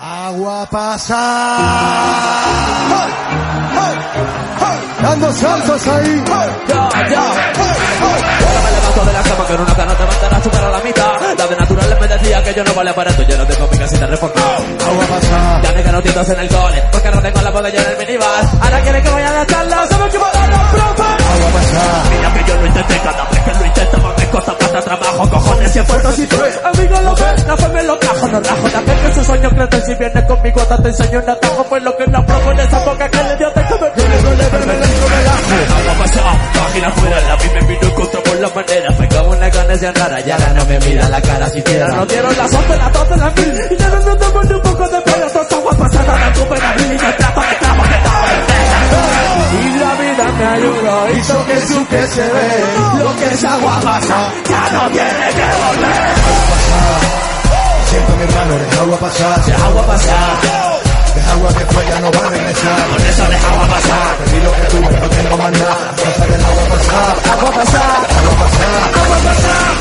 Agua pasa. Dando saltos ahí. De la cama que en una cana te mandarás tu cara a la mitad. La de naturales me decía que yo no valía para esto, yo no tengo mi casita reformada. Agua pasa. Ya me ganó tientos en el cole, porque no tengo la botella en el minibar. Ahora quiere que vaya a la charla, ¿sabes qué va a dar la profe? Agua pasa. Mira que yo lo intenté, cada vez que lo intentaba me costaba hasta trabajo, cojones y esfuerzo si tú amigo lo ves, la fe me lo trajo, no rajo, aquel que sus sueños crecen si vienes conmigo, hasta te enseño un atajo, pues lo que no en esa boca que le dio te come. Agua pasada, página fuera, la vi me vino en contra por la manera, me cago en las ganas de andar, y ahora no me mira la cara siquiera, no dieron las 11, las 12, las mil, y ya no te pone un poco de pelo, toda agua pasada, la tuve la vida y me trato, me trago, que estaba y la vida me ayudó, hizo que su que se ve, lo que es agua pasa, ya no tiene que volver. Siento mi hermano, deja agua pasar. Deja agua pasar, Deja agua que fue, ya no va a regresar. con eso deja agua pasar. Te di lo que tuve, no tengo más nada. Cosa del agua pasar. Agua pasar, Agua pasar. agua pasar.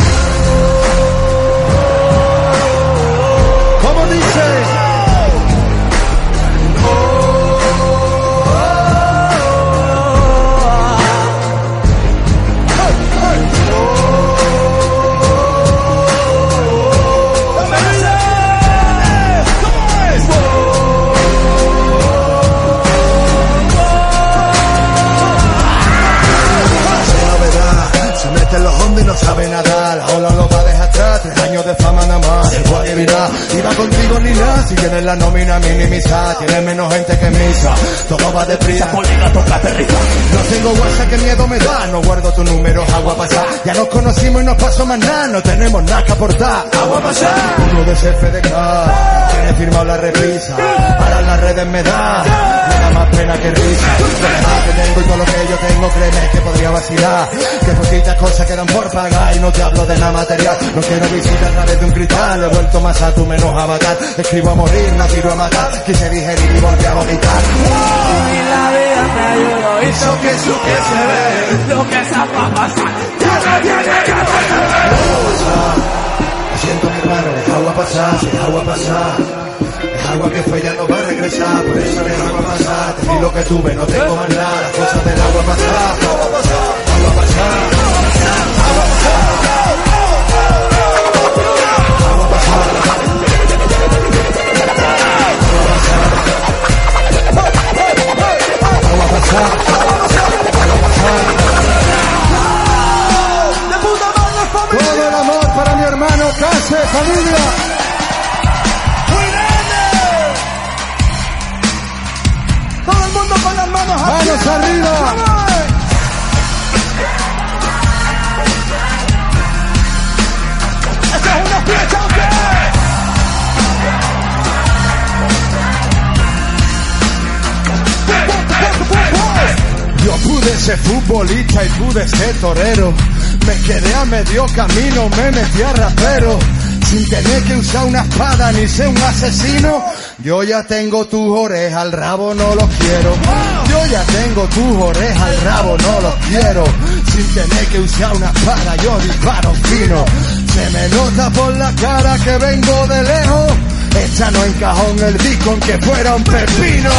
¿Cómo dice? La nómina minimizada, tienes menos gente que misa. Todo va deprisa. Polina, tócate rica. No tengo WhatsApp, que miedo me da. No guardo tu número, agua pasar. Ya nos conocimos y no pasó más nada. No tenemos nada que aportar. Agua pasar. Uno de CFDK, tiene firmado la repisa. Para las redes me da. Me da más pena que risa. Lo que tengo y todo lo que yo tengo, créeme que podría vacilar. Que poquitas cosas quedan por pagar y no te hablo de nada material. No quiero visitar a través de un cristal. He vuelto más a tu menos avatar. Escribo a morir, tiro a matar. Quise digerir y volví a vomitar. Y la vida me ayudó, hizo que su que se ve, lo que es agua pasar, ya no tiene que. Lo siento mi hermano, deja agua pasar, deja agua pasar. Es agua que fue ya no va a regresar, por eso deja agua pasar. Te di lo que tuve, no tengo más nada, las cosas del agua pasar. Agua pasar, agua pasar. Todo el amor para mi hermano Case, familia. Todo el mundo con las manos Manos arriba. Ser futbolista y pude ser torero. Me quedé a medio camino, me metí a rapero. Sin tener que usar una espada ni ser un asesino. Yo ya tengo tus orejas, al rabo no los quiero. Yo ya tengo tus orejas, al rabo no los quiero. Sin tener que usar una espada, yo disparo fino. Se me nota por la cara que vengo de lejos. Esta no encajó en el disco en que fuera un pepino.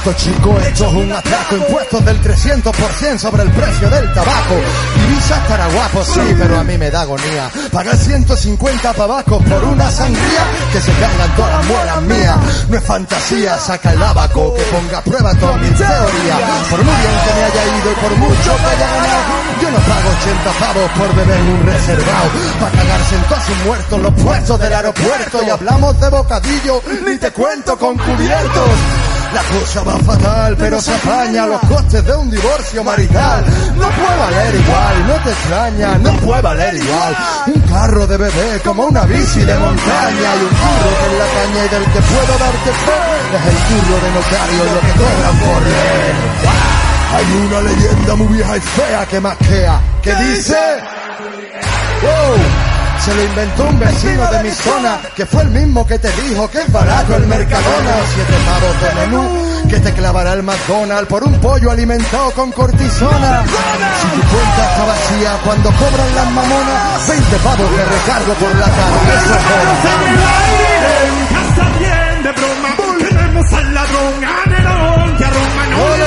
Mato chico, esto es un atraco. Impuestos del 300% sobre el precio del tabaco. Ibiza estará guapo, sí, pero a mí me da agonía. Pagar 150 pavacos por una sangría que se caigan todas las muelas mías. No es fantasía, saca el abaco, que ponga a prueba toda mi teoría. Por muy bien que me haya ido y por mucho que haya ganado, yo no pago 80 pavos por beber un reservado. Pa' cagarse en todos sus muertos los puestos del aeropuerto. Y hablamos de bocadillo, ni te cuento con cubiertos. La cosa va fatal, pero se apaña los costes de un divorcio marital. No puede valer igual, no te extraña, no puede valer igual. Un carro de bebé como una bici de montaña y un curro en la caña y del que puedo darte fe es el curro de notario lo que cobran por. Hay una leyenda muy vieja y fea que maquea, que dice... Se lo inventó un vecino de mi zona, que fue el mismo que te dijo que es barato el Mercadona. Siete pavos de menú, que te clavará el McDonald's por un pollo alimentado con cortisona. Si tu cuenta está vacía cuando cobran las mamonas, 20 pavos de recargo por la cara. Tenemos al ladrón, a Nerón y a Roma, no le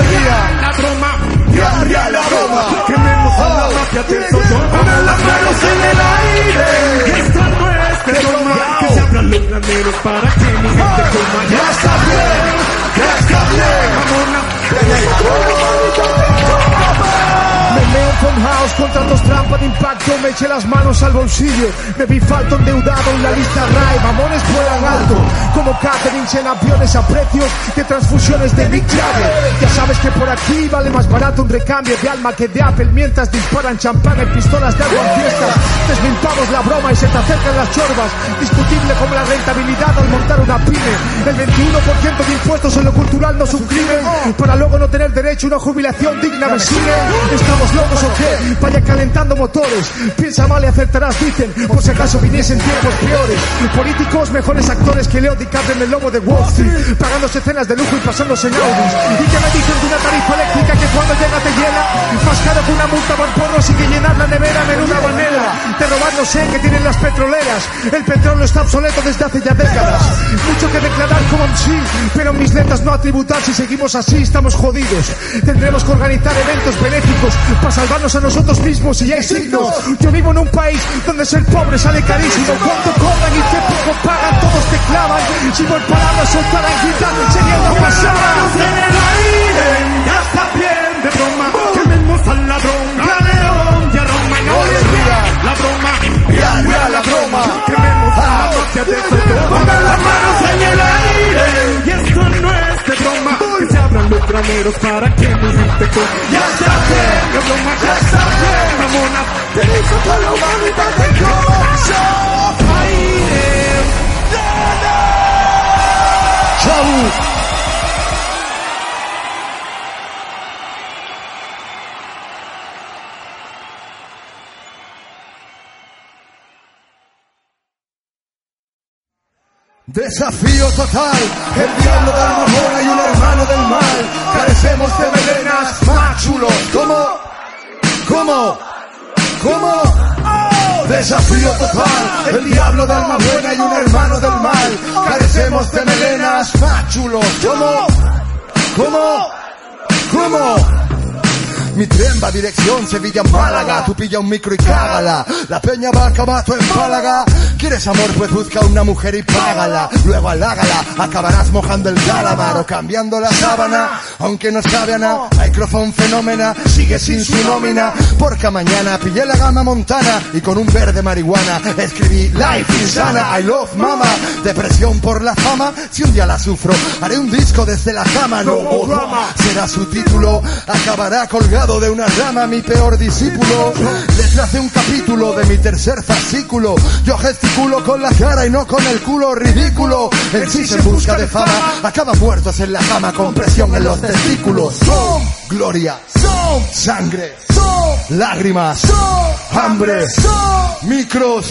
la broma, Ya, ya, la broma. Quememos a mafia del sollón, pongan las manos en el aire. Esta no es de broma, que se abran los graneros para que mi gente coma. Ya está bien, ya está bien, en Phone House, contratos trampa de impacto, me eché las manos al bolsillo. Me vi falto endeudado en la lista RAE, mamones vuelan alto. Como catering en aviones a precios de transfusiones de Big Jagger. Ya sabes que por aquí vale más barato un recambio de alma que de Apple mientras disparan champán en pistolas de agua en fiestas. Desmimpamos la broma y se te acercan las chorbas. Discutible como la rentabilidad al montar una pyme. El 21% de impuestos en lo cultural no es. Para luego no tener derecho a una jubilación digna me sigue. ¿Estamos locos o qué? Vaya calentando motores. Piensa mal y acertarás, dicen. Por si acaso viniesen tiempos peores. Políticos mejores actores que Leo DiCaprio en el lobo de Wall Street. Pagándose cenas de lujo y pasándose en Audis. ¿Y qué me dicen de una tarifa eléctrica que cuando llega te hiela? Más caro que una multa por porro sin que llenar la nevera menuda manera. De robar no sé que tienen las petroleras. El petróleo está obsoleto desde hace ya décadas. Mucho que declarar como un sí, pero en mis letras no a tributar. Si seguimos así, estamos jodidos. Tendremos que organizar eventos benéficos para salvarnos a nosotros mismos y hay signos. Yo vivo en un país donde ser pobre sale carísimo. Cuánto cobran y qué poco pagan, todos te clavan. Si por palabras soltaran gritar, sería una pasada. en el aire. Ya está bien de broma, quememos al ladrón, a Nerón y a Roma, no le rían la broma, Ya, ya, la broma. quememos a la mafia del sollón, pongan las manos en el aire. Y esto no es de broma, que se abran los graneros para que mi gente coma. Ya está bien de broma, ya está bien, mamona. Te hizo toda la humanidad de corazón. Desafío total, el diablo de alma buena y un hermano del mal. Carecemos de melenas más chulos. ¿Cómo? ¿Cómo? ¿Cómo? Desafío total, el diablo de alma buena y un hermano del mal. Carecemos de melenas más chulos. ¿Cómo? ¿Cómo? ¿Cómo? Mi tren va dirección Sevilla-Málaga Tú pilla un micro y cágala. La peña va a acabar tu empálaga ¿Quieres amor? Pues busca una mujer y págala. Luego halágala Acabarás mojando el calamar O cambiando la sábana. Aunque no sabe a nada Microphone fenómena Sigue sin su nómina. Porque mañana pillé la gama montana Y con un verde marihuana Escribí Life Insana I love mama Depresión por la fama Si un día la sufro Haré un disco desde la cama. No Será su título Acabará colgado de una rama mi peor discípulo. Le trace un capítulo de mi tercer fascículo Yo gesticulo con la cara y no con el culo ridículo. El sí en busca de fama Acaba muertos en la cama con presión en los testículos. Son gloria Son sangre Son lágrimas Son hambre Son. micros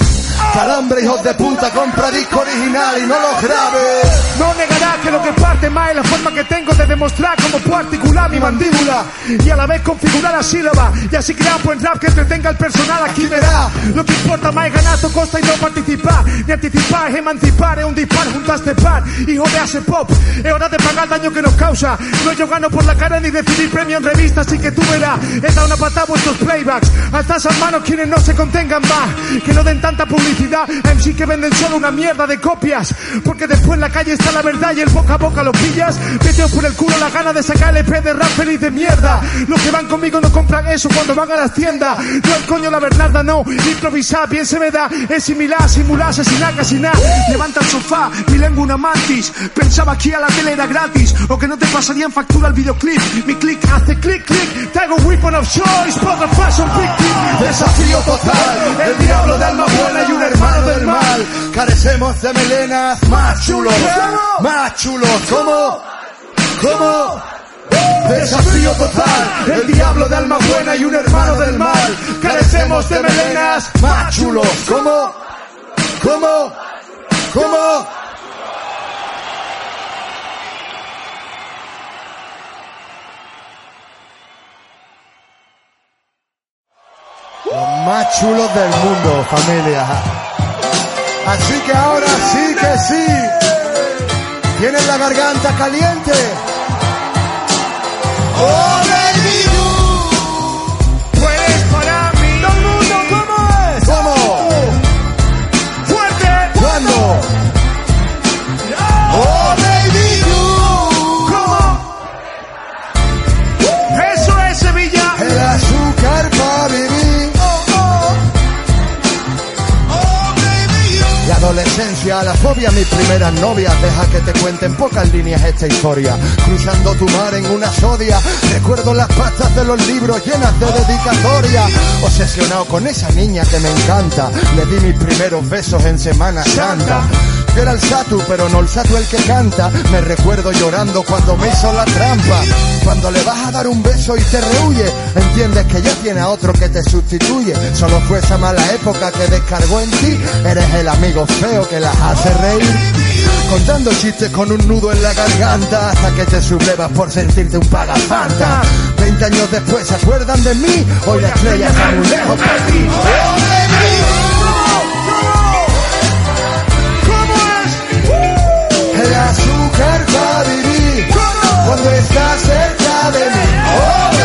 Calambre hijos de puta Compra disco original y no lo grabes No negará que lo que parte más es la forma que tengo de demostrar cómo puedo articular mi mandíbula y a la vez configurar la sílaba. Y así crear buen rap que entretenga al personal aquí verá. Lo que importa más es ganar tu costa y no participar, ni anticipar, es emancipar, es un dispar junto a este par, hijo de hace pop, es hora de pagar el daño que nos causa. No yo gano por la cara ni decidir premio en revistas, así que tú verás, he dado una patada a vuestros playbacks, alzad las manos quienes no se contengan más, que no den tanta publicidad publicidad, MC que venden solo una mierda de copias. Porque después en la calle está la verdad y el boca a boca lo pillas. Vete por el culo la gana de sacar el EP de rap feliz de mierda. Los que van conmigo no compran eso cuando van a las tiendas. No el coño la Bernarda, no. Improvisar bien se me da. Es similar, simular, asesinar, casi nada. Levanta el sofá, mi lengua una mantis. Pensaba que a la tele era gratis. O que no te pasarían factura el videoclip. Mi click hace click, click. Traigo weapon of choice. Poker fashion, big click. Desafío total, el diablo de alma buena y un hermano del mal. Carecemos de melenas más chulos, más chulos. ¿Cómo? ¿Cómo? Desafío total, el diablo de alma buena y un hermano del mal. Carecemos de melenas más chulos. ¿Cómo? ¿Cómo? ¿Cómo? Más chulos del mundo, familia. Así que ahora sí que sí. Tienen la garganta caliente. ¡Oh, adolescencia, la fobia, mis primeras novias. Deja que te cuente en pocas líneas esta historia. Cruzando tu mar en una sodia. Recuerdo las pastas de los libros llenas de dedicatoria. Obsesionado con esa niña que me encanta. Le di mis primeros besos en Semana Santa. Era el Satu, pero no el Satu el que canta. Me recuerdo llorando cuando me hizo la trampa. Cuando le vas a dar un beso y te rehuye, entiendes que ya tiene a otro que te sustituye. Solo fue esa mala época que descargó en ti. Eres el amigo feo que las hace reír. Contando chistes con un nudo en la garganta hasta que te sublevas por sentirte un pagafanta. Veinte años después se acuerdan de mí, hoy la estrella está muy lejos para ti. Cuando estás cerca de mí. Oh,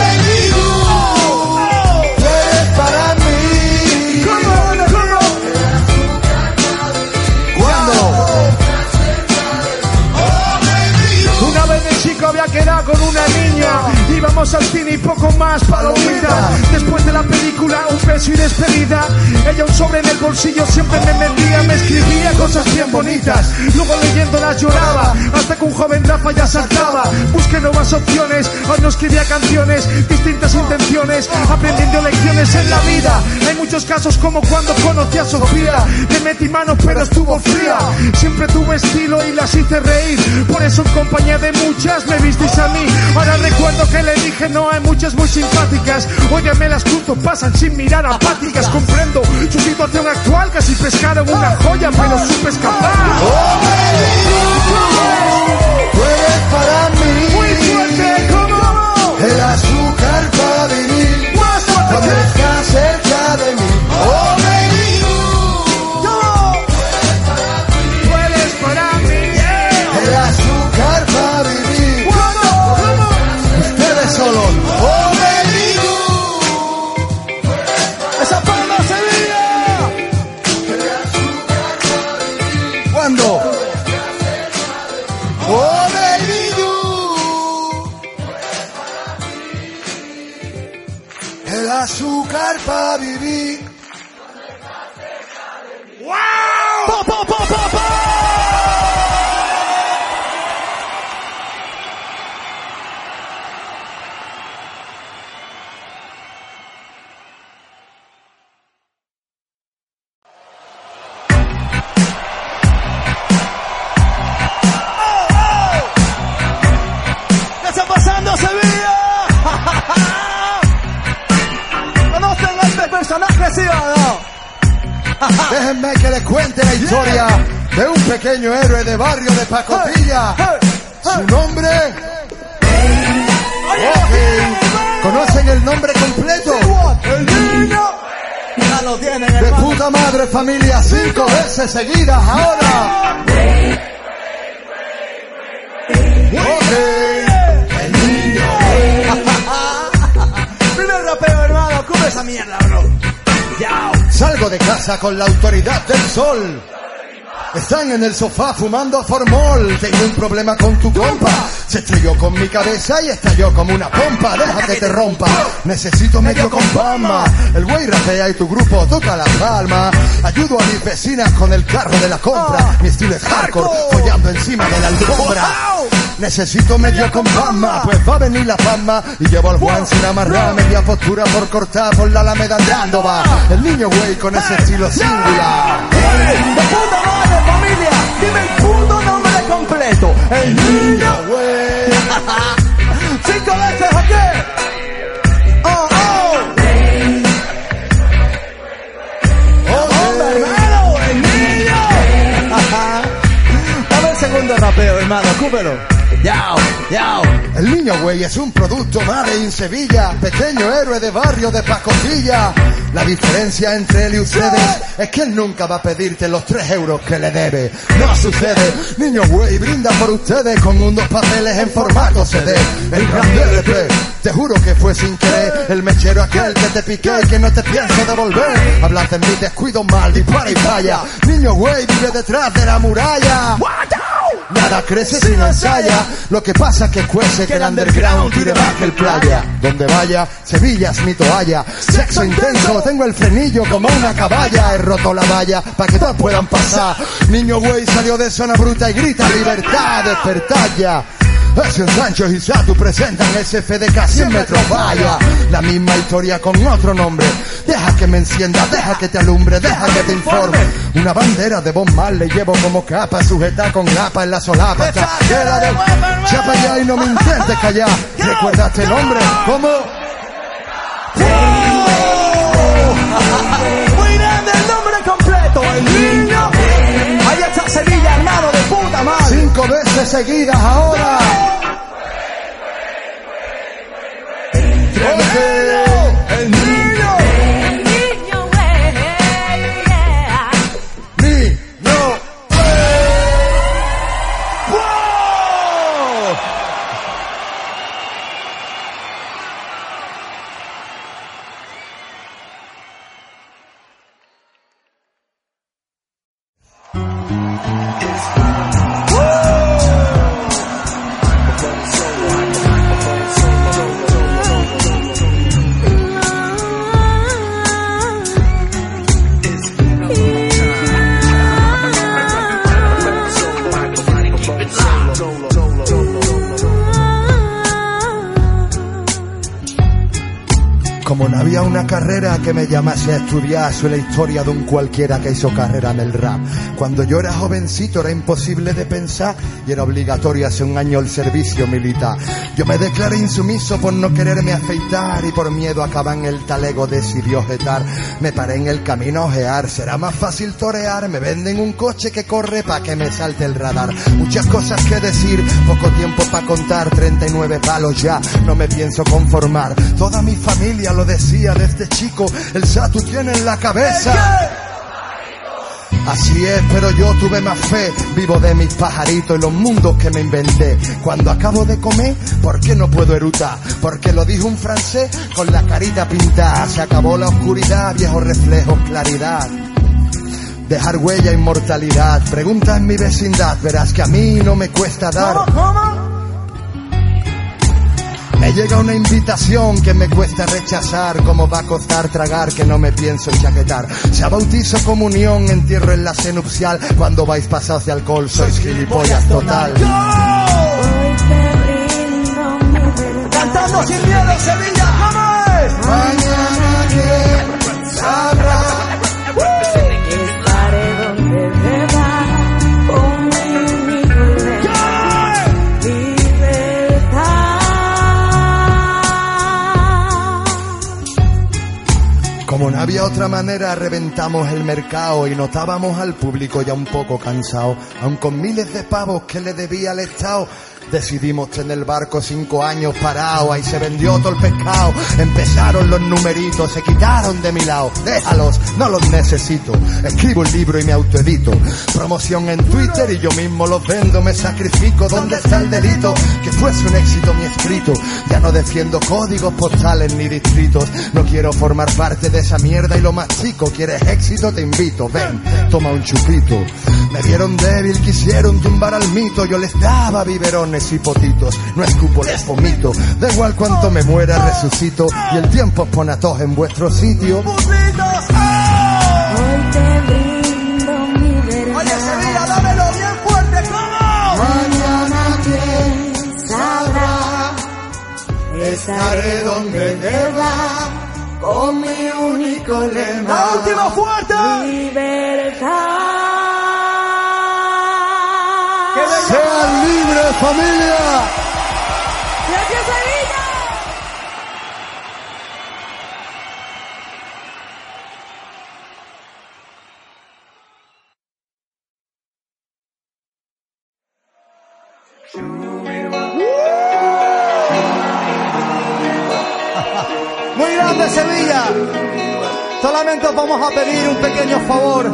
Íbamos al cine y poco más palomita. Después de la película un beso y despedida. Ella un sobre en el bolsillo siempre me metía Me escribía cosas bien bonitas. Luego leyéndolas lloraba Hasta que un joven Rafa ya saltaba. Busqué nuevas opciones Aún no escribía canciones Distintas intenciones Aprendiendo lecciones en la vida muchos casos como cuando conocí a Sofía. Le metí mano pero estuvo fría. Siempre tuve estilo y las hice reír. Por eso en compañía de muchas me visteis a mí. Ahora recuerdo que le dije no hay muchas muy simpáticas. Óyeme las cruzo pasan sin mirar apáticas. Comprendo su situación actual Casi pescaron una joya pero supe escapar Oh, baby, tú eres para mí. Pequeño héroe de barrio de Pacotilla. Su nombre. Ok. ¿Conocen el nombre completo? El niño. Ya lo tienen, De puta madre familia, cinco veces seguidas ahora. Ok. El niño. Primer rapeo, hermano. Cubre esa mierda, bro. Salgo de casa con la autoridad del sol. Están en el sofá fumando formol. Tengo un problema con tu compa. Se estrelló con mi cabeza y estalló como una pompa. Deja que te rompa. Necesito medio con palma. El güey rapea y tu grupo toca la palma. Ayudo a mis vecinas con el carro de la compra. Mi estilo es hardcore, follando encima de la alfombra. Necesito medio con palma, pues va a venir la palma y llevo al Juan sin amarrar, media postura por cortar por la alameda andando va. El niño güey con ese estilo singular. ¡De puta madre, familia! Dime el puto nombre completo. El niño. güey. Cinco veces aquí. Oh, oh. Hombre, hermano, el niño. Dame el segundo rapeo, hermano, cúpelo. Yao, yao. El niño güey es un producto made in Sevilla, pequeño héroe de barrio de pacotilla. La diferencia entre él y ustedes es que él nunca va a pedirte los tres euros que le debe. No sucede, niño güey brinda por ustedes con unos papeles en formato CD. El gran LP, te juro que fue sin querer. El mechero aquel que te piqué y que no te pienso devolver. Hablas de mi descuido mal, dispara y falla. Niño güey vive detrás de la muralla. Nada crece sin ensaya. Lo que pasa es que cuece que el underground tire que el playa. Donde vaya, Sevilla es mi toalla. Sexo intenso, tengo el frenillo como una caballa. He roto la valla para que todos puedan pasar. Niño güey salió de zona bruta y grita libertad, despertad un Sancho y Satu presentan SFDK 100 metros vaya La misma historia con otro nombre Deja que me encienda, deja que te alumbre, deja que te informe Una bandera de Bob Marley llevo como capa Sujeta con grapa en la solapa la de Chapa ya y no me intentes callar ¿Recuerdas este nombre? ¿Cómo? Muy grande el nombre completo, el niño. Ahí está Sevilla, puta madre. Cinco veces seguidas ahora había una carrera que me llamase a estudiar, soy la historia de un cualquiera que hizo carrera en el rap. Cuando yo era jovencito era imposible de pensar y era obligatorio hace un año el servicio militar. Yo me declaré insumiso por no quererme afeitar y por miedo acabar en el talego decidió jetar. Me paré en el camino a ojear, será más fácil torear, me venden un coche que corre pa' que me salte el radar. Muchas cosas que decir, poco tiempo pa' contar, 39 palos ya, no me pienso conformar. Toda mi familia lo decía desde chico, el Satu tiene en la cabeza. Así es, pero yo tuve más fe, vivo de mis pajaritos y los mundos que me inventé. Cuando acabo de comer, ¿por qué no puedo erutar? Porque lo dijo un francés con la carita pintada. Se acabó la oscuridad, viejos reflejos, claridad. Dejar huella, inmortalidad. Pregunta en mi vecindad, verás que a mí no me cuesta dar. ¿Cómo, cómo? Me llega una invitación que me cuesta rechazar, como va a costar tragar que no me pienso enchaquetar. Sea bautizo, comunión, entierro en la nupcial, cuando vais pasados de alcohol sois gilipollas total. Hoy te rindo mi verdad. Cantando sin miedo, Sevilla, había otra manera, reventamos el mercado y notábamos al público ya un poco cansado, aun con miles de pavos que le debía al Estado. Decidimos tener el barco cinco años parado, ahí se vendió todo el pescado, empezaron los numeritos, se quitaron de mi lado, déjalos, no los necesito, escribo el libro y me autoedito, promoción en Twitter y yo mismo los vendo, me sacrifico, ¿dónde está el delito? Que fuese un éxito mi escrito, ya no defiendo códigos postales ni distritos, no quiero formar parte de esa mierda y lo más chico, ¿quieres éxito? Te invito, ven, toma un chupito, me vieron débil, quisieron tumbar al mito, yo les daba biberones y potitos, no escupo, les vomito, da igual cuánto me muera, resucito, y el tiempo pone a todos en vuestro sitio. Estaré donde deba con mi único lema. ¡La última fuerte! Libertad. ¡Sean libres, familia! Gracias, Sevilla. Muy grande Sevilla. Solamente os vamos a pedir un pequeño favor.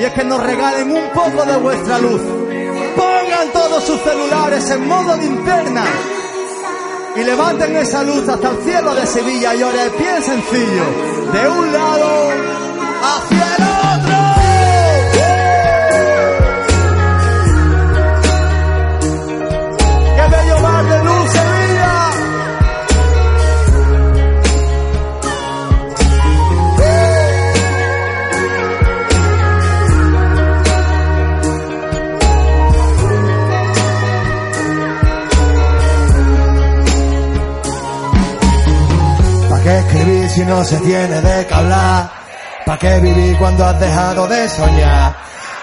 Y es que nos regalen un poco de vuestra luz. Pongan todos sus celulares en modo linterna. Y levanten esa luz hasta el cielo de Sevilla y ahora bien sencillo. De un lado hacia no se tiene de qué hablar? ¿Para qué vivir cuando has dejado de soñar?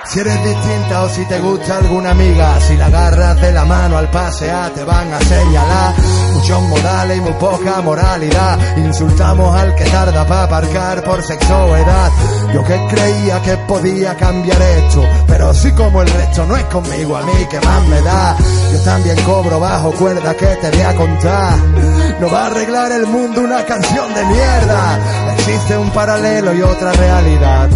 Si eres distinta o si te gusta alguna amiga, si la agarras de la mano al pasear te van a señalar. Muchos modales y muy poca moralidad. Insultamos al que tarda para aparcar por sexo o edad. Yo que creía que podía cambiar esto, pero si como el resto no es conmigo, a mí que más me da. Yo también cobro bajo cuerda que te voy a contar. No va a arreglar el mundo una canción de mierda. Existe un paralelo y otra realidad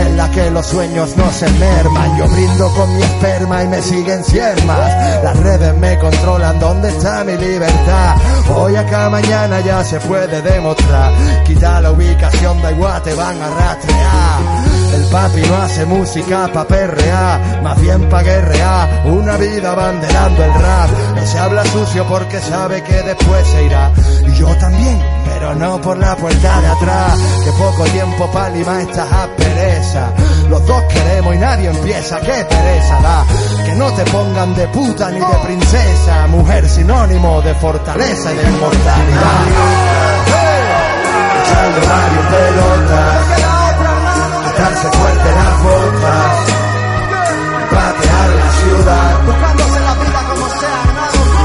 en la que los sueños no se merman. Yo brindo con mi esperma y me siguen cien más. Las redes me controlan, ¿dónde está mi libertad? Hoy acá, mañana ya se puede demostrar. Quita la ubicación, da igual, te van a rastrear. El papi no hace música pa' perrear, más bien pa' guerrear. Una vida abanderando el rap. Ese habla sucio porque sabe que después se irá. Y yo también, pero no por la puerta de atrás. Que poco tiempo pa' limar estas asperezas. Los dos queremos y nadie empieza, qué pereza da. Que no te pongan de puta ni de princesa. Mujer sinónimo de fortaleza y de inmortalidad. Echando varios pelotas. Quitarse fuerte las botas. Patear la ciudad. Buscándose la vida como sea.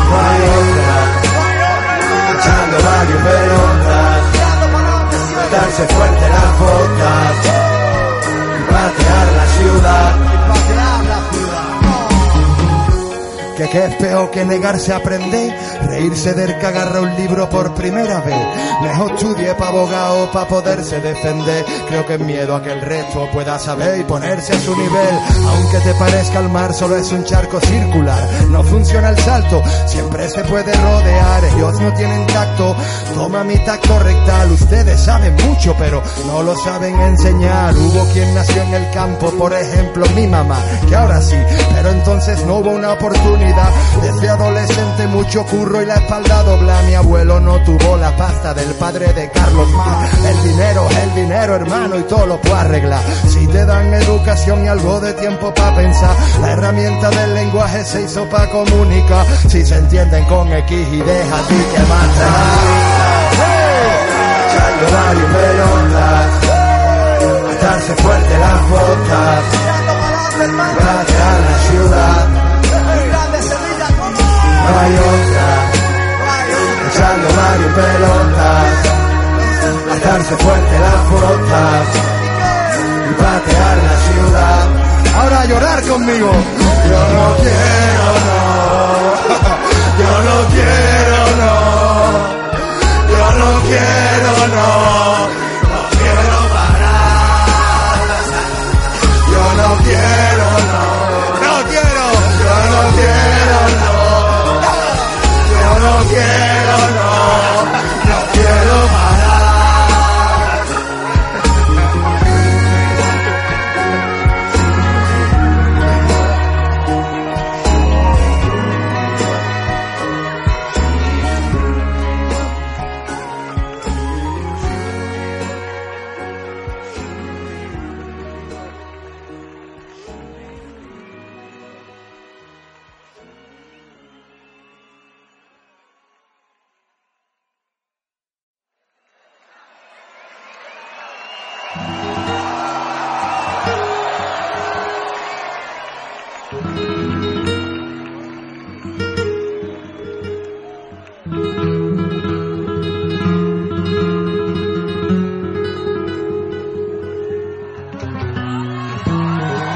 No hay otra. Echando varios pelotas. Fuerte las botas. Y patear la ciudad. Que qué es peor que negarse a aprender, reírse del que agarra un libro por primera vez. Mejor estudie pa' abogado pa' poderse defender. Creo que es miedo a que el resto pueda saber y ponerse a su nivel. Aunque te parezca el mar solo es un charco circular. No funciona el salto, siempre se puede rodear. Ellos no tienen tacto, toma mi tacto rectal. Ustedes saben mucho, pero no lo saben enseñar. Hubo quien nació en el campo, por ejemplo mi mamá, que ahora sí, pero entonces no hubo una oportunidad. Desde adolescente mucho curro y la espalda dobla. Mi abuelo no tuvo la pasta del padre de Carlos Mar. El dinero, el dinero, hermano, y todo lo puedo arreglar. Si te dan educación y algo de tiempo para pensar, la herramienta del lenguaje se hizo para comunicar. Si se entienden con X y deja a ti que mata. Varios pelotas, atarse fuerte las botas, varios pelotas, atarse fuerte las botas y patear la ciudad. Ahora llorar conmigo. Yo no quiero, no. Yo no quiero, no. Yo no quiero. No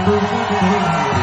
Thank you.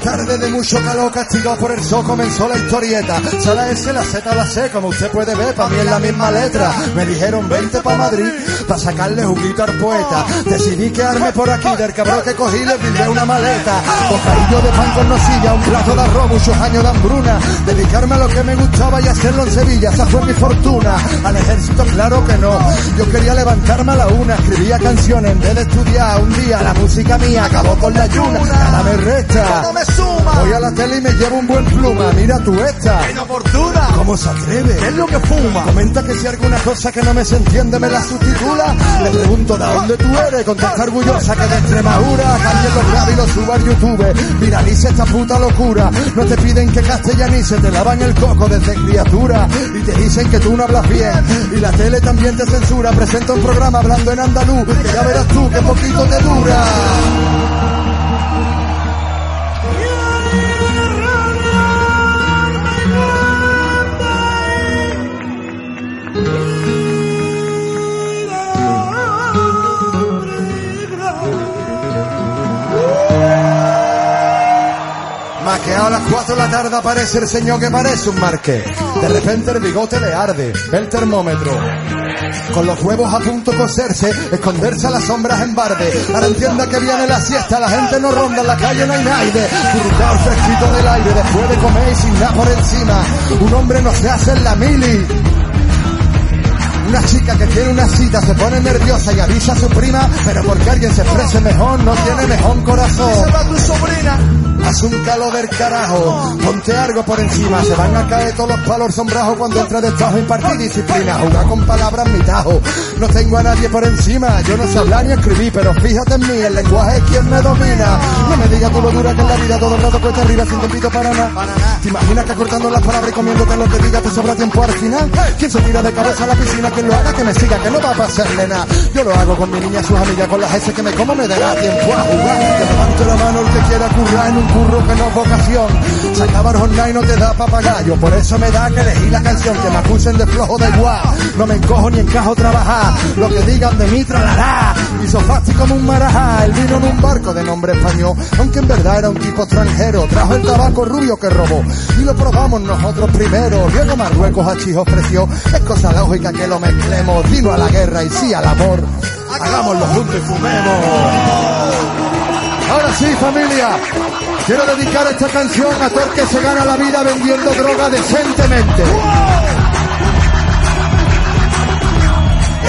Tarde de mucho calor castigado por el sol comenzó la historieta. Se la S, la Z, la C, como usted puede ver, para mí es la misma letra. Me dijeron 20 para Madrid, para sacarle juguito al poeta. Decidí quedarme por aquí, del cabrón que cogí le brindé una maleta. Bocadillo de pan con nocilla, un plato de arroz, muchos años de hambruna. Dedicarme a lo que me gustaba y hacerlo en Sevilla, esa fue mi fortuna. Al ejército, claro que no. Yo quería levantarme a la una, escribía canciones en vez de estudiar. Un día la música mía acabó con la ayuna, nada me resta. Suma. Voy a la tele y me llevo un buen pluma. Mira tú esta. Inoportuna. ¿Cómo se atreve? ¿Qué es lo que fuma? Comenta que si alguna cosa que no me se entiende me la sustitula. Le pregunto de dónde tú eres. Contesta orgullosa que de Extremadura. Cambie los graves y lo suba al YouTube. Viralice esta puta locura. No te piden que castellanice. Te lavan el coco desde criatura. Y te dicen que tú no hablas bien. Y la tele también te censura. Presenta un programa hablando en andaluz. Que ya verás tú que poquito te dura. Maqueado a las 4 de la tarde aparece el señor que parece un marqués. De repente el bigote le arde, el termómetro. Con los huevos a punto de coserse, esconderse a las sombras en barde. Ahora entienda que viene la siesta, la gente no ronda, en la calle no hay nadie. Curricao fresquito del aire, después de comer y sin nada por encima. Un hombre no se hace en la mili. Una chica que tiene una cita se pone nerviosa y avisa a su prima, pero porque alguien se exprese mejor, no tiene mejor corazón. Se va tu sobrina. Haz un calor del carajo, ponte algo por encima, se van a caer todos los palos sombrajos cuando entre de trabajo impartir disciplina, jugar con palabras mi tajo. No tengo a nadie por encima, yo no sé hablar ni escribir, pero fíjate en mí, el lenguaje es quien me domina. No me digas tú lo dura que es la vida, todo el rato cuesta arriba sin tempito para nada. ¿Te imaginas que cortando las palabras y comiéndote lo que digas te sobra tiempo al final? ¿Quién se tira de cabeza a la piscina? Que lo haga, que me siga, que no va a pasarle nada. Yo lo hago con mi niña, sus amigas, con las S que me como, me dará tiempo a jugar. Que levante la mano el que quiera currar en un curro que no es vocación. Se acaba el jornal no te da papagayo. Por eso me da que elegí la canción, que me acusen de flojo de igual. No me encojo ni encajo trabajar. Lo que digan de mí, tralará. Hizo fácil como un marajá. Él vino en un barco de nombre español, aunque en verdad era un tipo extranjero. Trajo el tabaco rubio que robó y lo probamos nosotros primero. Luego Marruecos a Chis ofreció. Es cosa lógica que lo mezclemos. A la guerra y sí al amor. Hagámoslo juntos y fumemos. Ahora sí, familia. Quiero dedicar esta canción a todo el que se gana la vida vendiendo droga decentemente.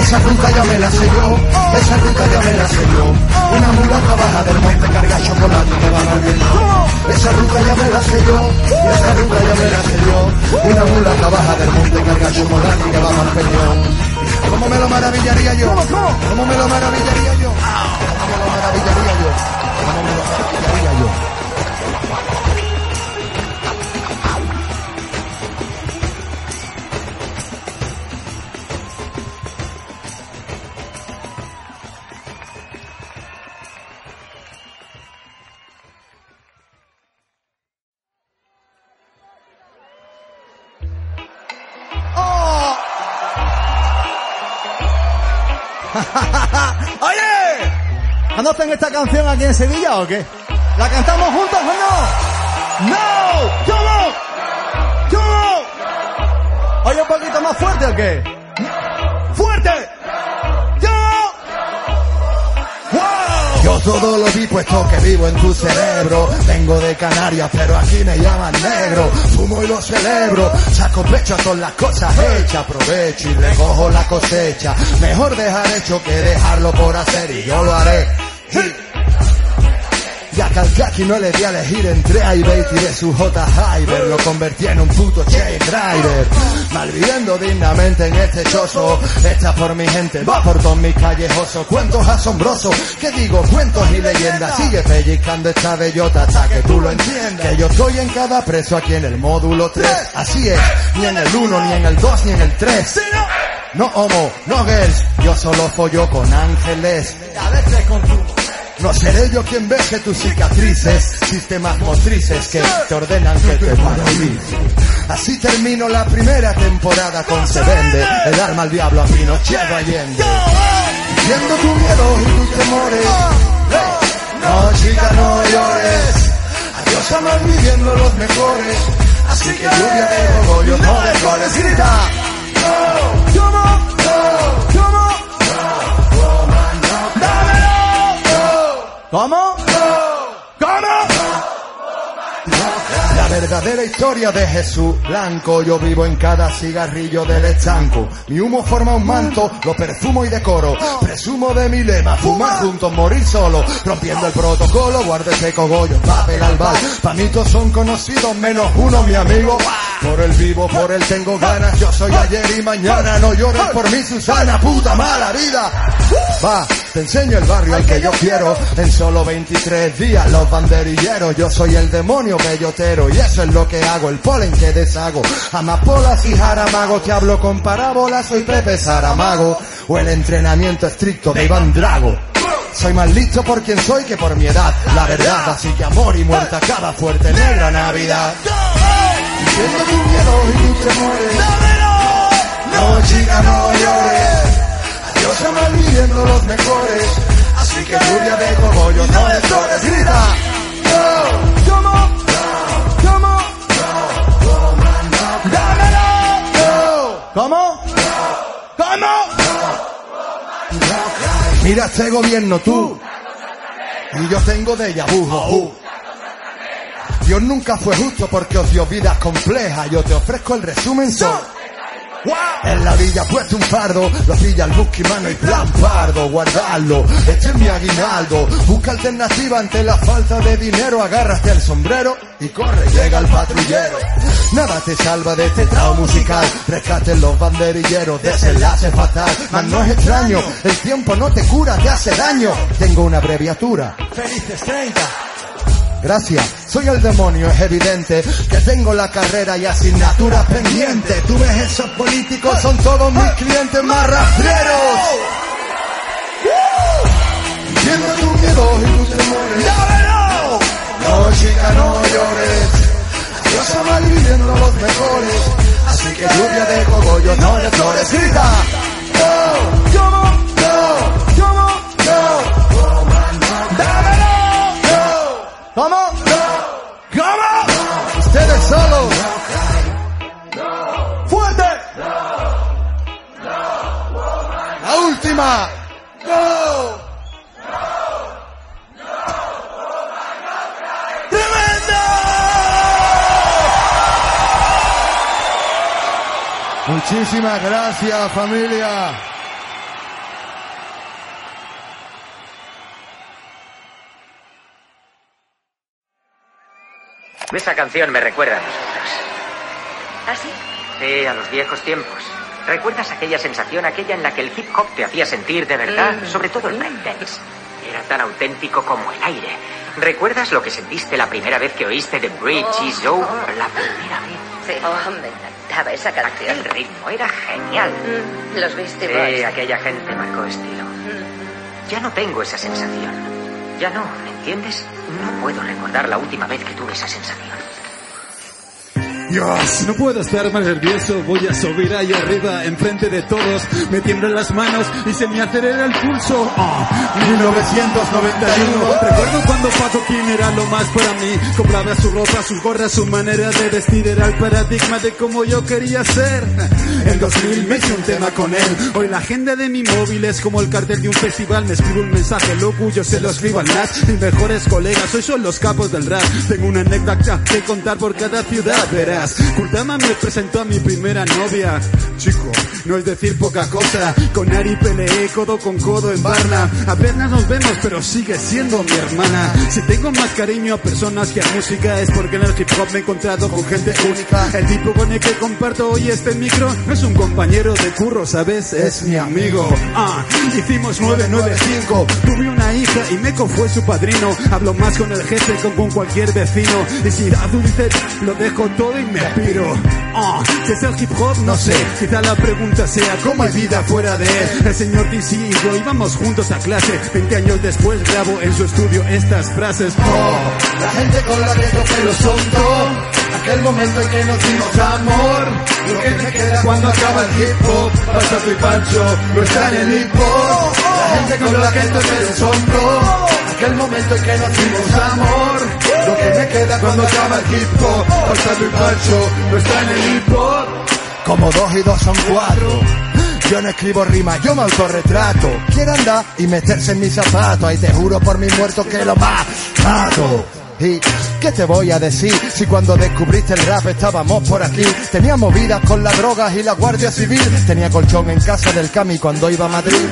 Esa ruta ya me la sé yo, esa ruta ya me la sé yo. Una mulata baja del monte carga chocolate y me va a. Esa ruta ya me la sé yo, esa ruta ya me la sé yo. Una mulata baja del monte carga chocolate y me va a dar peñón. ¿Cómo me lo maravillaría yo? ¿Cómo me lo maravillaría yo? ¿Cómo me lo maravillaría yo? ¿Cómo me lo maravillaría yo? Canción aquí en Sevilla o qué? ¿La cantamos juntos o no? ¡No! ¿Cómo? ¿Cómo? ¿Oye un poquito más fuerte o qué? ¡Fuerte! ¡Yo! ¡Wow! Yo todo lo vi puesto que vivo en tu cerebro. Vengo de Canarias, pero aquí me llaman negro. Fumo y lo celebro. Saco pecho a todas las cosas hechas. Aprovecho y recojo la cosecha. Mejor dejar hecho que dejarlo por hacer y yo lo haré. Y- Calcaki no le di a elegir entre A y B y tiré su J Hyber, lo convertí en un puto chain driver. Malviviendo dignamente en este choso, esta por mi gente, va por todos mis callejosos, cuentos asombrosos, que digo cuentos y leyendas, sigue pellizcando esta bellota hasta que tú lo entiendas. Que yo estoy en cada preso aquí en el módulo 3, así es, ni en el 1, ni en el 2, ni en el 3. No homo, no girls, yo solo follo con ángeles, a veces con tu no seré yo quien veje tus cicatrices, sistemas motrices que te ordenan que te paralices. Así termino la primera temporada con Se Vende, el arma al diablo a Pinochet Allende. Viendo tu miedo y tus temores, no chica no llores, adiós amas viviendo los mejores, así que lluvia de cogollos, no de flores, grita. ¿Cómo? ¿Cómo? La verdadera historia de Jesús Blanco. Yo vivo en cada cigarrillo del estanco. Mi humo forma un manto, lo perfumo y decoro. Presumo de mi lema, fumar juntos, morir solo. Rompiendo el protocolo, guardo ese cogollo, papel al bal. Pa' mí todos son conocidos, menos uno, mi amigo. Por el vivo, por él tengo ganas. Yo soy ayer y mañana. No llores por mí, Susana, puta mala vida. Va, te enseño el barrio al que yo quiero. En solo 23 días, los banderilleros. Yo soy el demonio bellotero. Y eso es lo que hago, el polen que deshago. Amapolas y jaramago, te hablo con parábolas. Soy Pepe Saramago. O el entrenamiento estricto de Iván Drago. Soy más listo por quien soy que por mi edad. La verdad, así que amor y muerte a cada fuerte negra Navidad. Siendo miedo y. No, chica, no llores. Adiós a mal viviendo los mejores. Así que lluvia de cogollos, no de flores, grita. No. ¿Cómo? ¡Dámelo! ¿Cómo? ¿Cómo? Mira este gobierno tú. Y yo tengo de vu. Dios nunca fue justo porque os dio vidas complejas. Yo te ofrezco el resumen solo. En la villa puesto un fardo, lo pilla el busque mano y plan pardo, guardarlo, este es mi aguinaldo, busca alternativa ante la falta de dinero, agárrate el sombrero y corre, llega el patrullero. Nada te salva de este trao musical, rescaten los banderilleros, desenlace fatal, mas no es extraño, el tiempo no te cura, te hace daño. Tengo una abreviatura, felices 30. Gracias, soy el demonio, es evidente que tengo la carrera y asignaturas pendientes. Tú ves esos políticos, son todos mis clientes más rastreros. Viendo tu miedo y tus temores. No, chica, no llores. Dios ama viviendo los mejores. Así que lluvia de cogollos, no de flores. Grita. No, ¿cómo? No, ¿Cómo? ¿Cómo? Ustedes solos. ¡Fuerte! La última. ¡Go! ¡Tremendo! Muchísimas gracias familia. Esa canción me recuerda a nosotros. ¿Ah, sí? Sí, a los viejos tiempos. ¿Recuerdas aquella sensación, aquella en la que el hip hop te hacía sentir de verdad? Mm. Sobre todo el breakdance. Era tan auténtico como el aire. ¿Recuerdas lo que sentiste la primera vez que oíste The Bridge is Over? La primera vez. Sí. Oh, me encantaba esa canción. Aquel ritmo era genial. Mm, Los Beastie Sí, aquella gente marcó estilo. Mm. Ya no tengo esa sensación. Ya no, ¿me entiendes? No puedo recordar la última vez que tuve esa sensación. No puedo estar más nervioso. Voy a subir ahí arriba, enfrente de todos. Me tiemblan las manos y se me acelera el pulso. Ah, 1991. Recuerdo cuando Paco Kim era lo más para mí. Compraba su ropa, sus gorras, su manera de vestir. Era el paradigma de cómo yo quería ser. En 2000 me hice un tema con él. Hoy la agenda de mi móvil es como el cartel de un festival. Me escribe un mensaje loco, yo se lo escribo al Nas. Mis mejores colegas, hoy son los capos del rap. Tengo una anécdota que contar por cada ciudad, verás. Kurtama me presentó a mi primera novia. Chico, no es decir poca cosa. Con Ari peleé codo con codo en Barna. Apenas nos vemos, pero sigue siendo mi hermana. Si tengo más cariño a personas que a música es porque en el hip hop me he encontrado con gente única. El tipo con el que comparto hoy este micro no es un compañero de curro, ¿sabes? Es mi amigo. Ah, hicimos 995. Tuve una hija y Meco fue su padrino. Hablo más con el jefe que con cualquier vecino. Y si da dulce, lo dejo todo y me piro. Ah, si es el hip hop, no sé. Quizá la pregunta sea cómo hay vida fuera de él. El señor DC y yo íbamos juntos a clase. 20 años después grabo en su estudio estas frases. Oh, la gente con la que yo pelo son Aquel momento en que nos dimos amor. Lo que me queda cuando acaba el hip hop. Pasa y Pancho, no está en el hip hop. La gente con la que yo pelo son Aquel momento en que nos dimos amor. Lo que me queda cuando acaba el hip hop. Pasa y Pancho, no está en el hip hop. Como dos y dos son cuatro. Yo no escribo rimas, yo me autorretrato. Quiero andar y meterse en mis zapatos. Ahí te juro por mi muerto que lo más mato. ¿Y qué te voy a decir? Si cuando descubriste el rap estábamos por aquí. Tenía movidas con las drogas y la Guardia Civil. Tenía colchón en casa del Cami cuando iba a Madrid.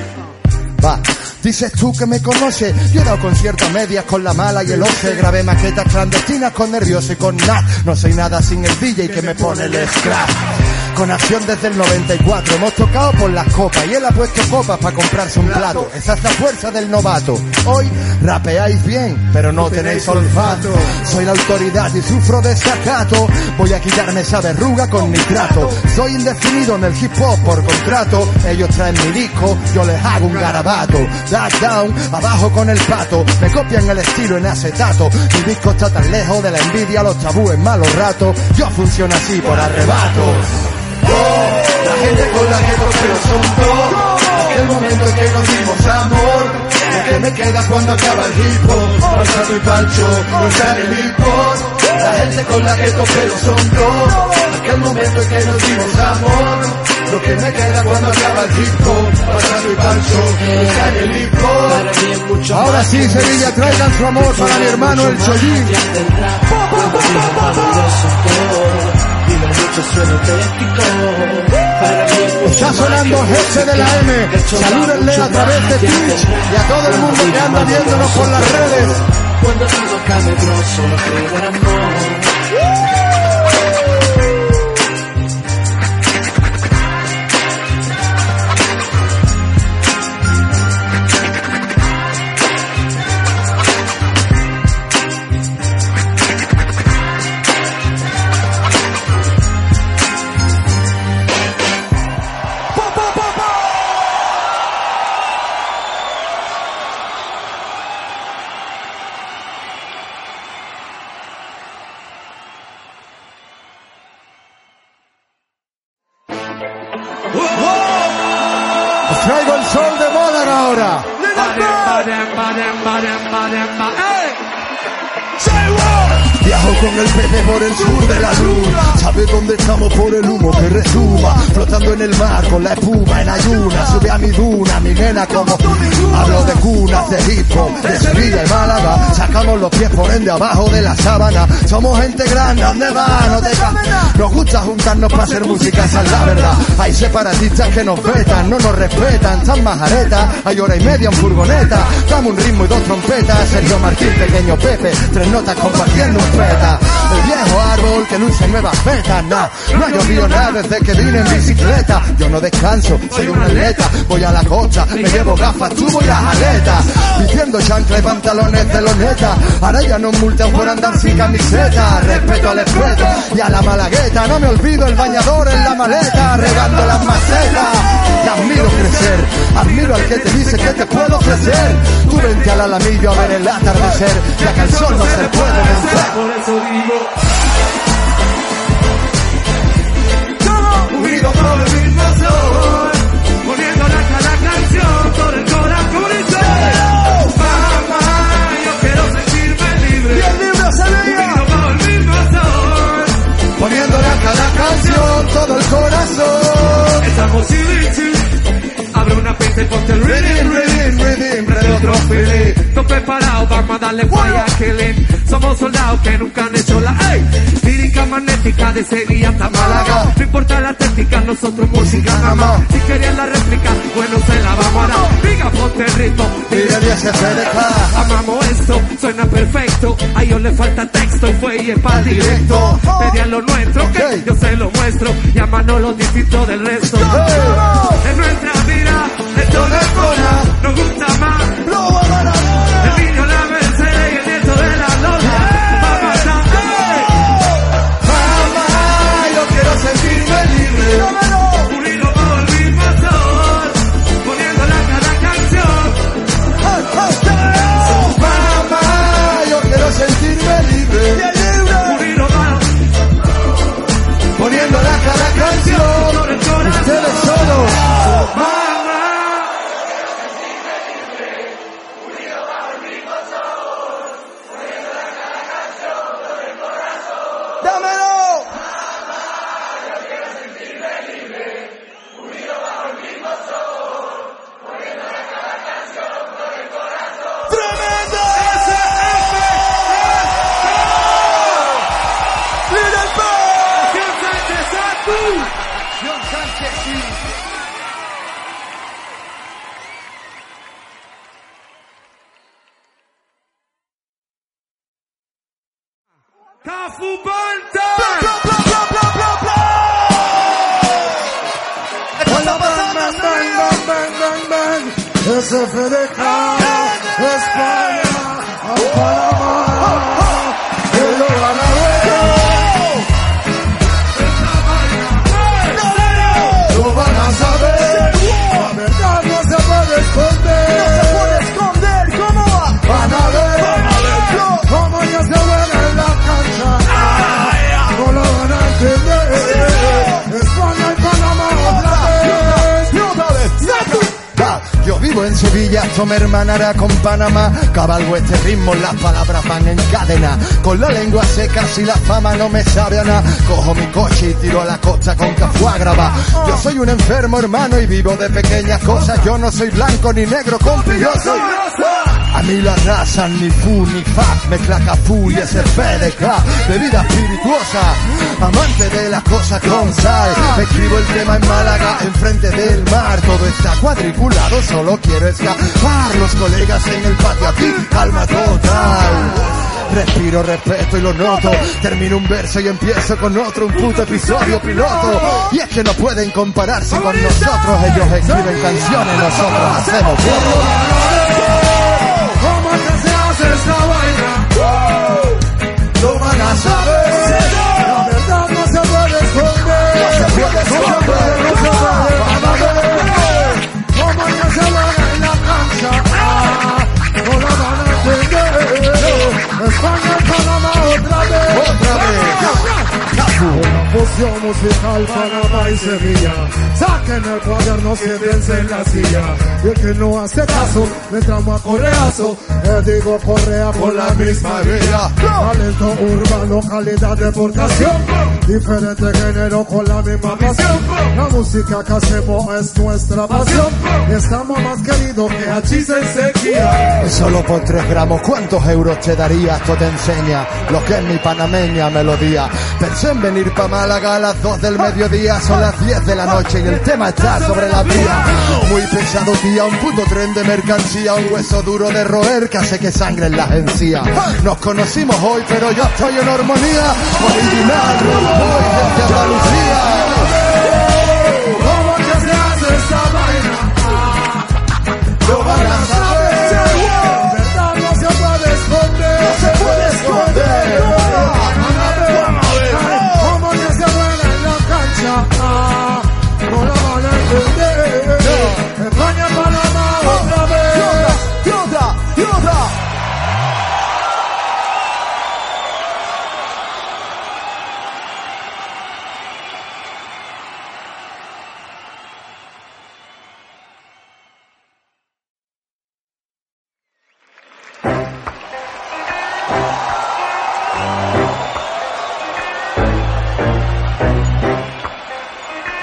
Va, dices tú que me conoces. Yo he dado conciertos a medias con la mala y el once. Grabé maquetas clandestinas con nervioso y con nada. No soy nada sin el DJ que me pone el scratch con acción desde el 94. Hemos tocado por las copas y él ha puesto copas para comprarse un plato. Esa es la fuerza del novato. Hoy rapeáis bien, pero no tenéis olfato. Soy la autoridad y sufro desacato. Voy a quitarme esa verruga con nitrato. Soy indefinido en el hip hop por contrato. Ellos traen mi disco, yo les hago un garabato. Dark down, abajo con el pato. Me copian el estilo en acetato. Mi disco está tan lejos de la envidia, los tabúes, malos ratos. Yo funciono así por arrebato. La gente con la que pero son dos. Aquel momento en que nos dimos amor. Lo que me queda cuando acaba el hip hop. Pasado y pancho, no en el hip hop. La gente con la que pero son dos. Aquel momento en que nos dimos amor. Lo que me queda cuando acaba el hip hop. Pasado y pancho, en el hip hop. Ahora sí, Sevilla, traigan su amor para mi hermano el Chollín. Está sonando jefe de la M. Salúdenle a través de Twitch y a todo el mundo que anda viéndonos por las redes. Cuando todo cabe solo creo en amor. Por el sur de la luna. Sabe dónde estamos por el humo que resuma. Flotando en el mar con la espuma en ayuna. Sube a mi duna, mi nena como. Hablo de cunas, de hip hop, de Sevilla y Málaga. Sacamos los pies por ende abajo de la sábana. Somos gente grande, ¿dónde va? No te Nos gusta juntarnos para hacer música, esa es la verdad. Hay separatistas que nos vetan, no nos respetan. Están majaretas, hay hora y media en furgoneta. Dame un ritmo y dos trompetas. Sergio Martín, pequeño Pepe, tres notas compartiendo un peta. El viejo árbol que luce nuevas vetas, nah. No ha llovido nada desde que vine en bicicleta. Yo no descanso, soy un atleta. Voy a la costa, me llevo gafas, tubo y las aletas. Diciendo chancla y pantalones de loneta. Ahora ya no multan por andar sin camiseta. Respeto al respeto y a la malagueta. No me olvido el bañador en la maleta, regando las macetas. Te admiro crecer, admiro al que te dice que te puedo ofrecer. Tú vente al alamillo a ver el atardecer, ya que el sol no se puede vencer. Por eso digo, por el mismo sol, cada canción por el corazón y dice, mamá, yo quiero sentirme libre, Y el libro se leía. unidos por el mismo sol, Poniéndole a cada canción todo el corazón. estamos illichi, abre una pista y ponte el reading, reading, reading, reading, otro feeling. Estoy preparado, vamos a darle fire killing. Somos soldados que nunca han hecho la ey. Lírica magnética de Sevilla hasta Málaga. No importa la técnica, nosotros música nada más. Si querían la réplica, bueno se la vamos a dar. Diga, ponte el ritmo. Mira, Dios se acerca. Amamos esto, suena perfecto. A ellos le falta texto y fue y es pa' directo. Pedían lo nuestro, que yo se lo muestro. Y a mano lo distinto del resto. Me hermanará con Panamá. Cabalgo este ritmo, las palabras van en cadena. Con la lengua seca, si la fama no me sabe a nada. Cojo mi coche y tiro a la costa con cafuágrava. Yo soy un enfermo hermano y vivo de pequeñas cosas. Yo no soy blanco ni negro, compi, yo. A mí la raza ni fu ni fa, mezcla cafú y ese PDK, bebida espirituosa, amante de las cosas con sal. Escribo el tema en Málaga, enfrente del mar, todo está cuadriculado, solo quiero escapar. Los colegas en el patio aquí, calma total. Respiro, respeto y lo noto. Termino un verso y empiezo con otro, un puto episodio piloto. Y es que no pueden compararse con nosotros. Ellos escriben canciones, nosotros hacemos ¿Cómo Fusión musical Panamá y Sevilla. Saquen el cuaderno, siéntense en la silla. Y el que no hace caso, le entramos a correazo. Le digo correa por la misma vía. Talento urbano, calidad de portación. Diferente género con la misma pasión. La música que hacemos es nuestra pasión. Estamos más queridos que hachís en sequía. Solo por tres gramos, ¿cuántos euros te daría? Esto te enseña lo que es mi panameña melodía. Pensé en venir pa' Málaga a las dos del mediodía, son las 10 de la noche y el tema está sobre la vía. Muy pesado tía, un puto tren de mercancía, un hueso duro de roer que hace que sangre en las encías. Nos conocimos hoy, pero yo estoy en armonía. Original, Boy desde Andalucía.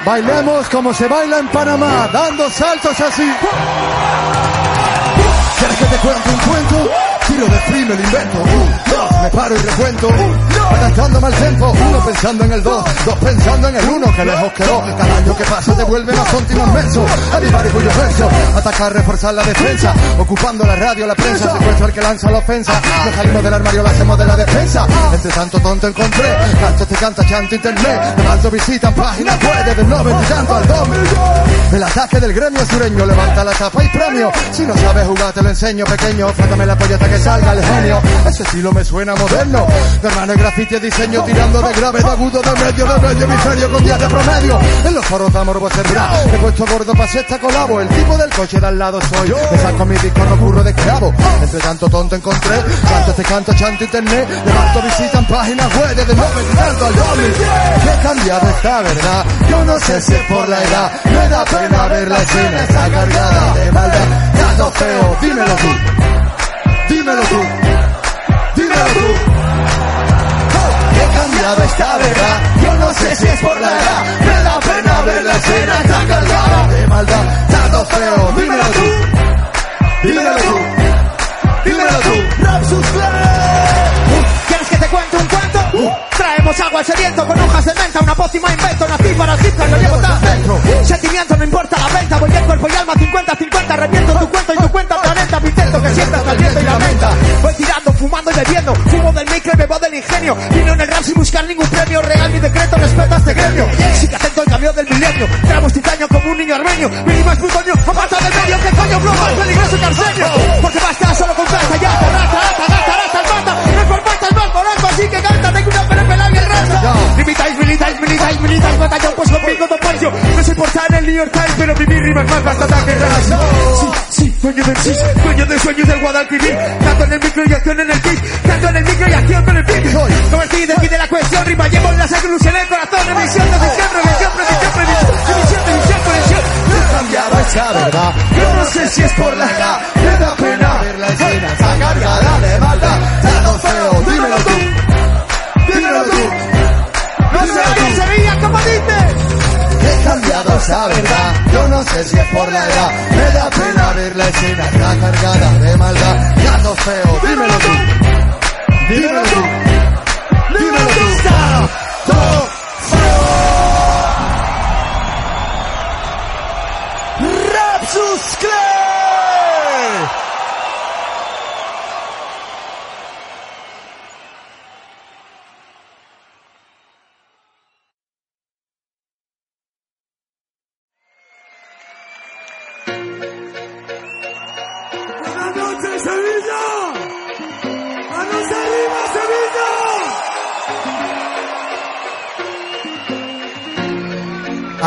Bailemos como se baila en Panamá, dando saltos así. ¿Quieres que te cuente un cuento? Tiro de free me invento. Dos, me paro y recuento. Adaptando mal tiempo. Uno pensando en el dos, dos pensando en el uno. Que lejos quedó. Cada año que pasa te vuelve más óptimo inmenso. Animar y cuyo verso. Atacar, reforzar la defensa. Ocupando la radio, la prensa. Secuestro al que lanza la ofensa. Nos salimos del armario, lo hacemos de la defensa. Entre tanto tonto encontré. Canto te canta, chanto internet. Levanto visitan páginas web desde el 90 y tanto al 2000. El ataque del gremio sureño. Levanta la tapa y premio. Si no sabes jugar te lo enseño pequeño. Frátame la polla hasta que salga el genio. Ese estilo me suena moderno. De hermano y diseño tirando de grave, de agudo, de medio, de medio hemisferio con días de promedio. En los foros de amor vos. He puesto gordo pa' esta colabo. El tipo del coche de al lado soy. Me saco mi disco, no curro de esclavo. Entre tanto tonto encontré. Canto este canto, chanto internet. Levanto visitan páginas web desde el 90 y tanto al 2000. Que cambiado esta verdad. Yo no sé si es por la edad. Me da pena ver la escena. Está cargada de maldad. Gato feo, dímelo tú. Dímelo tú. Dímelo tú. Cambiado esta verdad. Yo no sé si es por la edad. Me da pena ver la escena. Está cargada de maldad. Gato feo, dímelo tú. Dímelo tú. Dímelo tú. Rapsus ¿Quieres que te cuente un cuento? Traemos agua al sediento con hojas de menta, una pócima invento, nací para hop, lo llevo tan dentro. Sentimiento no importa la venta, voy en cuerpo y alma 50-50, arrepiento tu cuento y tu cuenta planeta, mi intento que sientas viento y la menta. Voy tirando, fumando y bebiendo, del micro y bebo del ingenio. Vino en el rap sin buscar ningún premio real, mi decreto respeto a este gremio. Sí que atento al cambio del milenio, tramos titanio como un niño armenio, mínimo es plutonio, aparta del medio, que coño flow más peligroso Arsenio. Porque basta solo con plata, ya, rata, rata, gata, rata, el mata, me formaste el mal morango, así que canta, tengo una perepela bien rata. Limitáis, militáis, militáis, militáis, batallón, pues conmigo no pollo. No soy por estar en el New York Times, pero vivir rimas más bastante que. Sí, sí, dueño del sis, dueño de sueños del Guadalquivir. Canto en el micro y acción en el beat, Como el decide la cuestión, rima, llevo la sangre, en el corazón, emisión, decisión, revisión, predicción, predicción, división, división, conexión. He cambiado esa verdad. Yo no sé si es por la edad. Me da pena ver la escena. Está cargada de maldad. Dado feo, dímelo tú. Dímelo tú. No sé quién Sevilla, como dice. He cambiado esa verdad. Yo no sé si es por la edad. Me da pena ver la escena. Está cargada de maldad. Dado feo, dímelo tú. Dímelo tú. Dímelo tú. Dado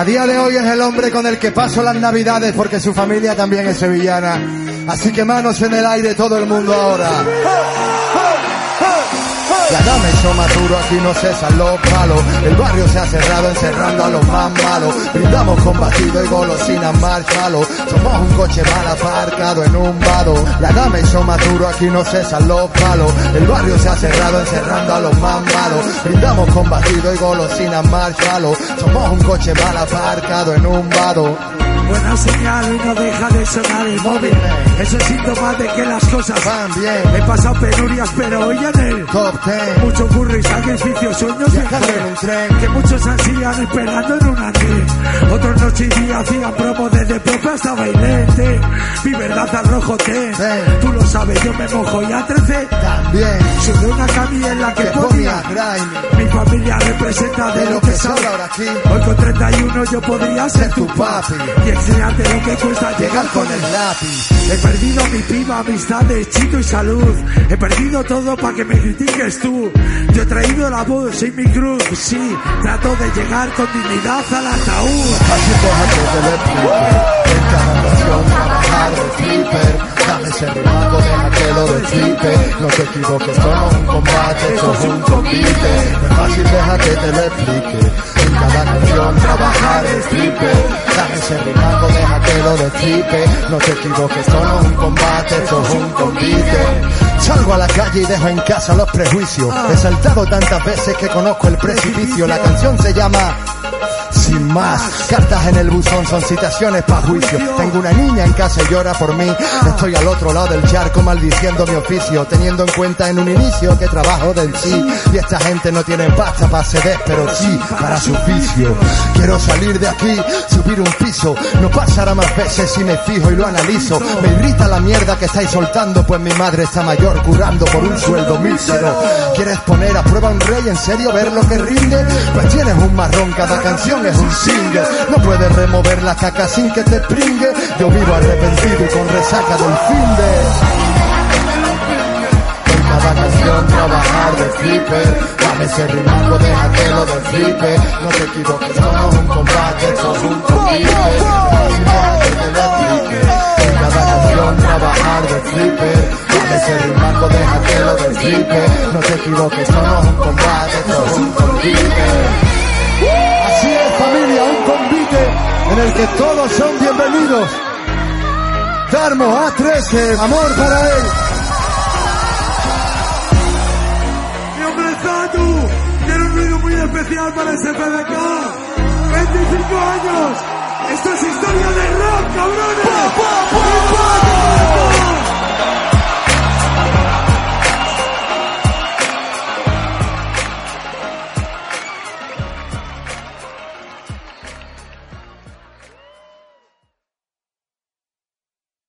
A día de hoy es el hombre con el que paso las navidades porque su familia también es sevillana. Así que manos en el aire todo el mundo ahora. La hizo más duro, aquí no cesan los palos. El barrio se ha cerrado encerrando a los más malos. Brindamos con batido y golosinas marshmallow. Somos un coche mal aparcado en un vado. La dama hizo más duro, aquí no cesan los palos. El barrio se ha cerrado encerrando a los más malos. Brindamos con batido y golosinas marshmallow. Somos un coche mal aparcado en un vado. Buena señal y no deja de sonar el móvil. Eso es síntoma de que las cosas Van bien, He pasado penurias, pero hoy en el top ten. mucho curro y sacrificio, sueños de Viajando en un tren. que muchos ansían esperando en un andén. Otros noche y día hacían promo desde propia hasta bailete. Mi verdad al rojo tú lo sabes, yo me mojo y a 13 También, Subí una camilla en la que que ponía grime. Mi familia representa de, lo que sobra ahora aquí. Hoy con 31 yo podría ser tu papi papi. Y enseñarte lo que cuesta llegar con el lápiz. He perdido mi piba, amistades, chico y salud. He perdido todo para que me critiques tú. Yo he traído la voz y mi cruz, sí. Trato de llegar con dignidad al ataúd. Así déjate de le explique. En cada canción trabajar de flipper. Dame ese rimaco, deja que lo desflipe. No te equivoques, esto no es un combate, esto es un convite. Es fácil, déjate te lo explique. Cada canción trabajar de flipper. Dame ese rimaco, deja que lo desflipe. No te equivoques, esto no es un combate, esto es un convite. Salgo a la calle y dejo en casa los prejuicios. He saltado tantas veces que conozco el precipicio. La canción se llama sin más. Cartas en el buzón son citaciones para juicio. Tengo una niña en casa y llora por mí. Estoy al otro lado del charco maldiciendo mi oficio, teniendo en cuenta en un inicio que trabajo del sí. Y esta gente no tiene pasta para ceder, pero sí para su vicio. Quiero salir de aquí, subir un piso. No pasará más veces si me fijo y lo analizo. Me irrita la mierda que estáis soltando, pues mi madre está mayor curando por un sueldo mísero. ¿Quieres poner a prueba un rey? ¿En serio ver lo que rinde? Pues tienes un marrón, cada canción es No puedes remover la caca sin que te pringue. Yo vivo arrepentido y con resaca del fin de cada canción trabajar de flipper Dame ese rimango, déjatelo de flipper No te equivoques, somos un combate, esto es un En cada canción trabajar de flipper ese rimango, déjatelo de flipper No te equivoques, somos un combate, esto es un es familia, un convite en el que todos son bienvenidos Darmo A13, amor para él Mi hombre tiene un vídeo muy especial para ese PDK. 25 años. Esto es historia de rock, cabrones.